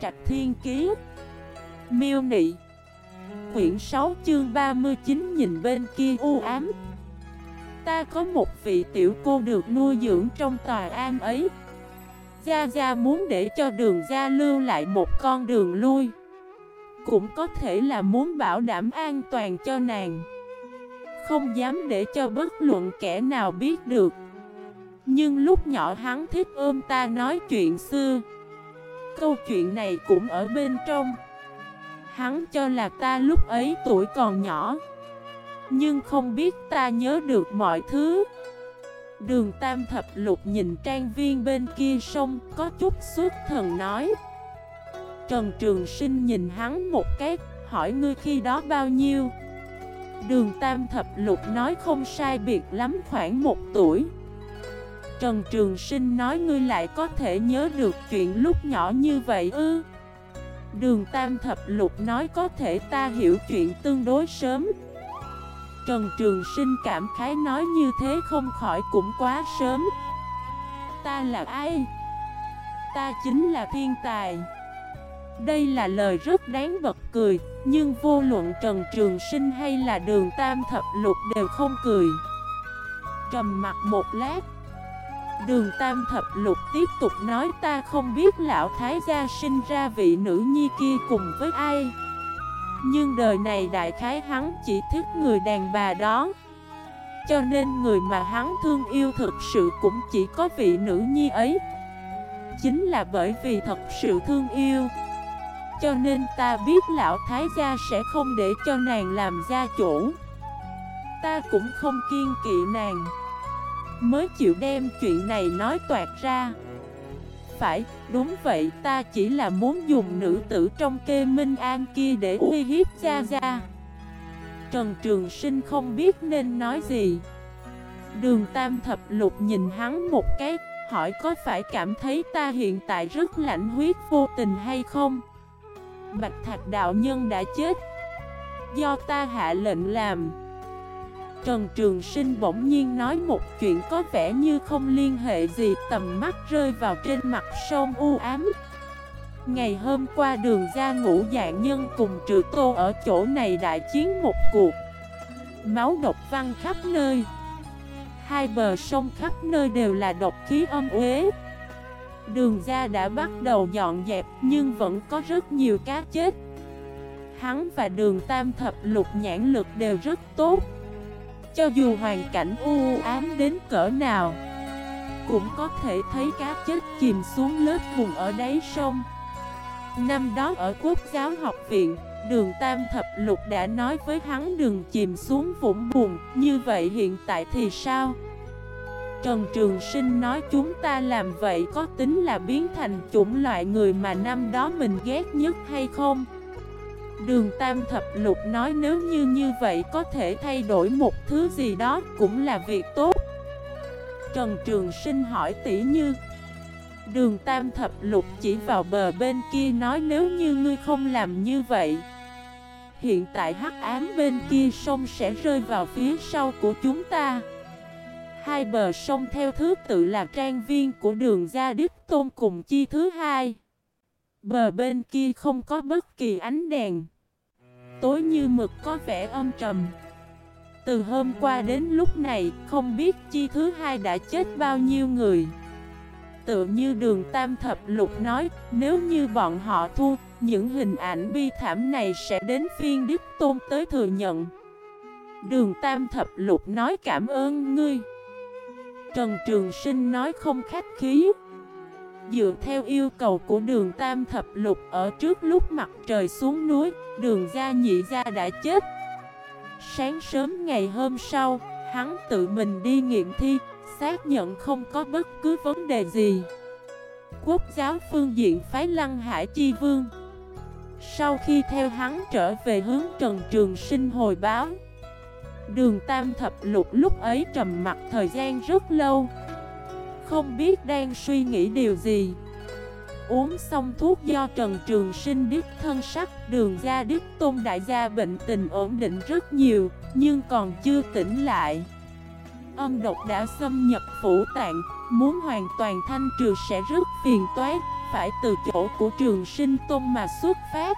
Trạch Thiên Kiế Miêu Nị. Quyển 6 chương 39 nhìn bên kia u ám. Ta có một vị tiểu cô được nuôi dưỡng trong tòa an ấy. Gia Gia muốn để cho đường Gia lưu lại một con đường lui. Cũng có thể là muốn bảo đảm an toàn cho nàng. Không dám để cho bất luận kẻ nào biết được. Nhưng lúc nhỏ hắn thích ôm ta nói chuyện xưa. Câu chuyện này cũng ở bên trong. Hắn cho là ta lúc ấy tuổi còn nhỏ, Nhưng không biết ta nhớ được mọi thứ. Đường Tam Thập Lục nhìn trang viên bên kia sông Có chút suốt thần nói, Trần Trường Sinh nhìn hắn một cái, Hỏi ngươi khi đó bao nhiêu? Đường Tam Thập Lục nói, không sai biệt lắm, khoảng một tuổi. Trần Trường Sinh nói ngươi lại có thể nhớ được chuyện lúc nhỏ như vậy ư? Đường Tam Thập Lục nói có thể ta hiểu chuyện tương đối sớm. Trần Trường Sinh cảm khái nói như thế không khỏi cũng quá sớm. Ta là ai? Ta chính là thiên tài. Đây là lời rất đáng bật cười, Nhưng vô luận Trần Trường Sinh hay là đường Tam Thập Lục đều không cười. Trầm mặt một lát Đường Tam Thập Lục tiếp tục nói, ta không biết lão thái gia sinh ra vị nữ nhi kia cùng với ai. Nhưng đời này đại khái hắn chỉ thích người đàn bà đó. Cho nên người mà hắn thương yêu thực sự cũng chỉ có vị nữ nhi ấy. Chính là bởi vì thật sự thương yêu. Cho nên ta biết lão thái gia sẽ không để cho nàng làm gia chủ. Ta cũng không kiên kỵ nàng. Mới chịu đem chuyện này nói toạt ra. Phải, đúng vậy ta chỉ là muốn dùng nữ tử trong kê Minh An kia để uy hiếp Gia Gia Trần Trường Sinh không biết nên nói gì. Đường Tam Thập Lục nhìn hắn một cái Hỏi có phải cảm thấy ta hiện tại rất lạnh huyết vô tình hay không? Bạch Thạch Đạo Nhân đã chết. Do ta hạ lệnh làm. Trần Trường Sinh bỗng nhiên nói một chuyện có vẻ như không liên hệ gì, Tầm mắt rơi vào trên mặt sông u ám. Ngày hôm qua đường ra ngũ dạng nhân cùng trừ tô ở chỗ này đại chiến một cuộc. Máu độc văng khắp nơi. Hai bờ sông khắp nơi đều là độc khí âm uế. Đường ra đã bắt đầu dọn dẹp, nhưng vẫn có rất nhiều cá chết. Hắn và đường tam thập lục nhãn lực đều rất tốt cho dù hoàn cảnh u ám đến cỡ nào, Cũng có thể thấy cá chết chìm xuống lớp vùng ở đáy sông Năm đó ở quốc giáo học viện, Đường Tam Thập Lục đã nói với hắn đừng chìm xuống vũng buồn Như vậy hiện tại thì sao? Trần Trường Sinh nói chúng ta làm vậy có tính là biến thành chủng loại người mà năm đó mình ghét nhất hay không? Đường Tam Thập Lục nói nếu như như vậy có thể thay đổi một thứ gì đó cũng là việc tốt. Trần Trường Sinh hỏi tỷ như, Đường Tam Thập Lục chỉ vào bờ bên kia nói nếu như ngươi không làm như vậy, Hiện tại hắc ám bên kia sông sẽ rơi vào phía sau của chúng ta. Hai bờ sông theo thứ tự là trang viên của đường Gia Đức Tôn cùng chi thứ hai. Bờ bên kia không có bất kỳ ánh đèn. Tối như mực có vẻ âm trầm. Từ hôm qua đến lúc này, Không biết chi thứ hai đã chết bao nhiêu người. Tựa như đường tam thập lục nói, Nếu như bọn họ thua Những hình ảnh bi thảm này sẽ đến phiên Đức Tôn tới thừa nhận. Đường tam thập lục nói cảm ơn ngươi. Trần Trường Sinh nói không khách khí. Dựa theo yêu cầu của đường Tam Thập Lục ở trước lúc mặt trời xuống núi, đường gia nhị gia đã chết. Sáng sớm ngày hôm sau, hắn tự mình đi nghiệm thi, xác nhận không có bất cứ vấn đề gì. Quốc giáo phương diện phái Lăng Hải Chi Vương Sau khi theo hắn trở về hướng Trần Trường Sinh hồi báo Đường Tam Thập Lục lúc ấy trầm mặt thời gian rất lâu không biết đang suy nghĩ điều gì. Uống xong thuốc do Trần Trường Sinh đích thân sắc, Đường ra đích tôn, đại gia bệnh tình ổn định rất nhiều, Nhưng còn chưa tỉnh lại. Âm độc đã xâm nhập phủ tạng, Muốn hoàn toàn thanh trừ sẽ rất phiền toái, phải từ chỗ của trường sinh tôn mà xuất phát.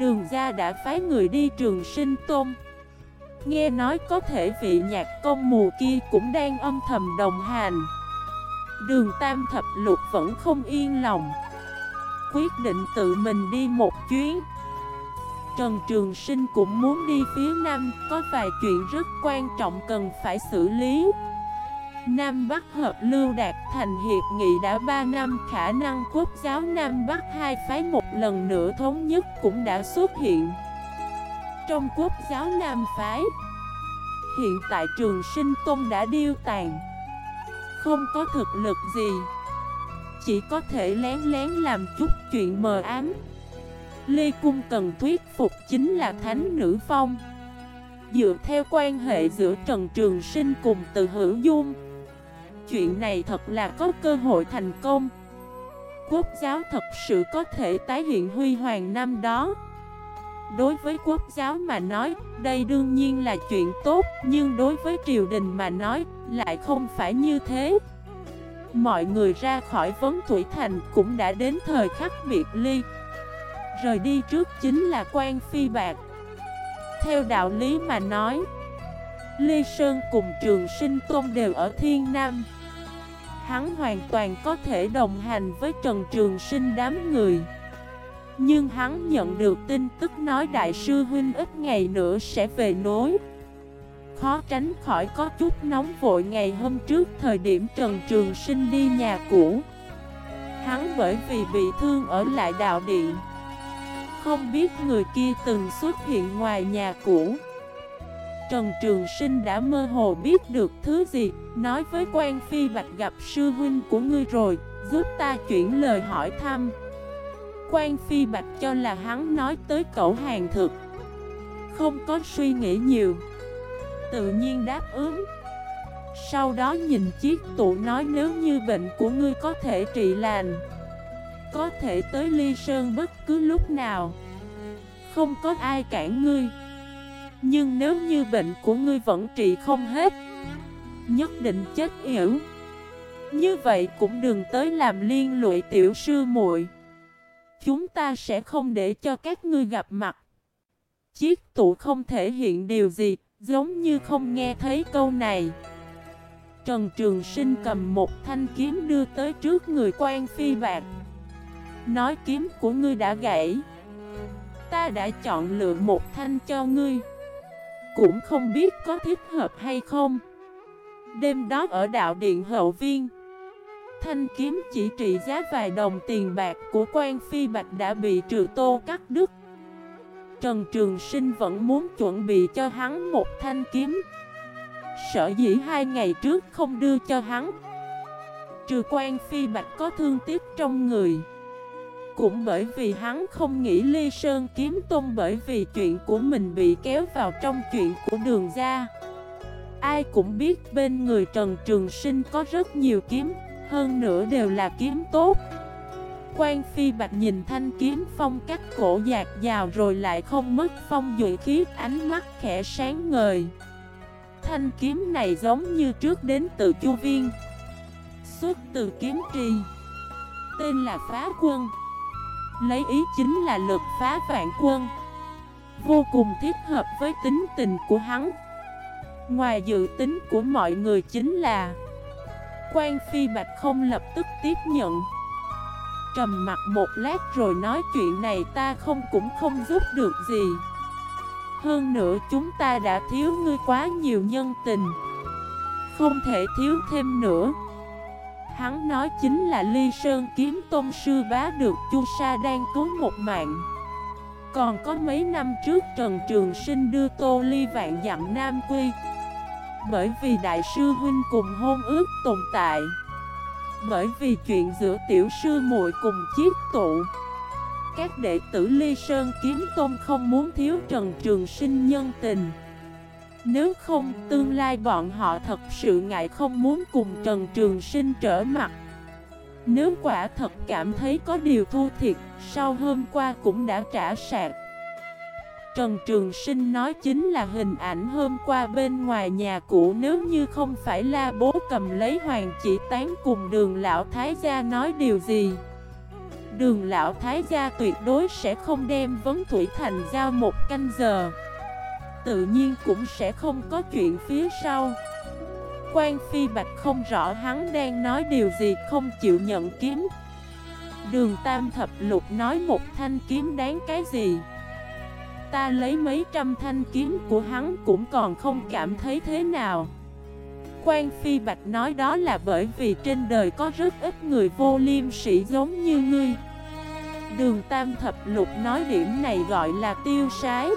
Đường gia đã phái người đi trường sinh tôn. Nghe nói có thể vị nhạc công mù kia cũng đang âm thầm đồng hành. Đường tam thập lục vẫn không yên lòng. Quyết định tự mình đi một chuyến. Trần Trường Sinh cũng muốn đi phía Nam, Có vài chuyện rất quan trọng cần phải xử lý. Nam Bắc hợp lưu đạt thành hiệp nghị đã 3 năm, Khả năng quốc giáo Nam Bắc hai phái một lần nữa thống nhất cũng đã xuất hiện. Trong quốc giáo Nam phái, Hiện tại trường sinh tôn đã điêu tàn. Không có thực lực gì. Chỉ có thể lén lén làm chút chuyện mờ ám. Lê Cung cần thuyết phục chính là Thánh Nữ Phong. Dựa theo quan hệ giữa Trần Trường Sinh cùng Từ Hữu Dung, Chuyện này thật là có cơ hội thành công. Quốc giáo thật sự có thể tái hiện huy hoàng năm đó. Đối với quốc giáo mà nói, đây đương nhiên là chuyện tốt Nhưng đối với triều đình mà nói, lại không phải như thế. Mọi người ra khỏi vấn thủy thành cũng đã đến thời khắc biệt ly. Rời đi trước chính là quan phi bạc. Theo đạo lý mà nói Lê Sơn cùng Trường Sinh Tôn đều ở Thiên Nam. Hắn hoàn toàn có thể đồng hành với Trần Trường Sinh đám người. Nhưng hắn nhận được tin tức nói Đại sư Huynh ít ngày nữa sẽ về nối. Khó tránh khỏi có chút nóng vội ngày hôm trước thời điểm Trần Trường Sinh đi nhà cũ. Hắn bởi vì bị thương ở lại đạo điện. Không biết người kia từng xuất hiện ngoài nhà cũ. Trần Trường Sinh đã mơ hồ biết được thứ gì, Nói với quan phi bạch gặp sư huynh của ngươi rồi, Giúp ta chuyển lời hỏi thăm. Quan phi bạch cho là hắn nói tới cậu hàng thực. Không có suy nghĩ nhiều. Tự nhiên đáp ứng. Sau đó nhìn chiếc tụ nói nếu như bệnh của ngươi có thể trị lành, Có thể tới ly sơn bất cứ lúc nào. Không có ai cản ngươi. Nhưng nếu như bệnh của ngươi vẫn trị không hết, Nhất định chết yểu. Như vậy cũng đừng tới làm liên lụy tiểu sư muội. Chúng ta sẽ không để cho các ngươi gặp mặt. Chiếc tụ không thể hiện điều gì, Giống như không nghe thấy câu này. Trần Trường Sinh cầm một thanh kiếm đưa tới trước người quan phi bạc. Nói, kiếm của ngươi đã gãy. Ta đã chọn lựa một thanh cho ngươi. Cũng không biết có thích hợp hay không. Đêm đó ở đạo điện hậu viên Thanh kiếm chỉ trị giá vài đồng tiền bạc của quan phi bạch đã bị trừ tô cắt đứt. Trần Trường Sinh vẫn muốn chuẩn bị cho hắn một thanh kiếm. Sở dĩ hai ngày trước không đưa cho hắn. Trừ quan phi bạch có thương tiếc trong người. Cũng bởi vì hắn không nghĩ Ly Sơn kiếm tôn bởi vì chuyện của mình bị kéo vào trong chuyện của đường gia. Ai cũng biết bên người Trần Trường Sinh có rất nhiều kiếm hơn nữa đều là kiếm tốt. Quan Phi Bạch nhìn thanh kiếm phong cách cổ dạt dào rồi lại không mất phong dụy khí, ánh mắt khẽ sáng ngời. Thanh kiếm này giống như trước đến từ Chu Viên. Xuất từ kiếm trì. Tên là Phá Quân. Lấy ý chính là lực phá vạn quân. Vô cùng thiết hợp với tính tình của hắn. Ngoài dự tính của mọi người chính là Quan Phi Bạch không lập tức tiếp nhận. Trầm mặt một lát rồi nói chuyện này ta không cũng không giúp được gì. Hơn nữa chúng ta đã thiếu ngươi quá nhiều nhân tình. Không thể thiếu thêm nữa. Hắn nói chính là Ly Sơn kiếm tôn sư bá được Chu Sa đang cứu một mạng. Còn có mấy năm trước Trần Trường Sinh đưa Tô Ly vạn dặm Nam Quy bởi vì Đại sư Huynh cùng hôn ước tồn tại. Bởi vì chuyện giữa tiểu sư muội cùng chiếc tụ. Các đệ tử Ly Sơn Kiếm Tôn không muốn thiếu Trần Trường Sinh nhân tình. Nếu không, tương lai bọn họ thật sự ngại không muốn cùng Trần Trường Sinh trở mặt. Nếu quả thật cảm thấy có điều thu thiệt, Sau hôm qua cũng đã trả sạc. Trần Trường Sinh nói chính là hình ảnh hôm qua bên ngoài nhà cũ, nếu như không phải la bố cầm lấy hoàng chỉ tán cùng đường lão thái gia nói điều gì. Đường lão thái gia tuyệt đối sẽ không đem vấn thủy thành giao một canh giờ. Tự nhiên cũng sẽ không có chuyện phía sau. Quan Phi Bạch không rõ hắn đang nói điều gì, không chịu nhận kiếm. Đường Tam Thập Lục nói một thanh kiếm đáng cái gì? Ta lấy mấy trăm thanh kiếm của hắn cũng còn không cảm thấy thế nào. Quan Phi Bạch nói đó là bởi vì trên đời có rất ít người vô liêm sĩ giống như ngươi. Đường Tam Thập Lục nói điểm này gọi là tiêu sái.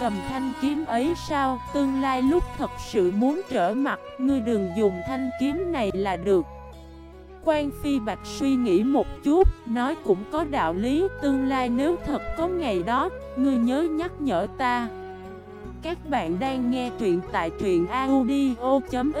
Cầm thanh kiếm ấy sao? Tương lai lúc thật sự muốn trở mặt, Ngươi đừng dùng thanh kiếm này là được. Quan Phi Bạch suy nghĩ một chút, Nói cũng có đạo lý, Tương lai nếu thật có ngày đó, Ngươi nhớ nhắc nhở ta. Các bạn đang nghe truyện tại truyện audio.fif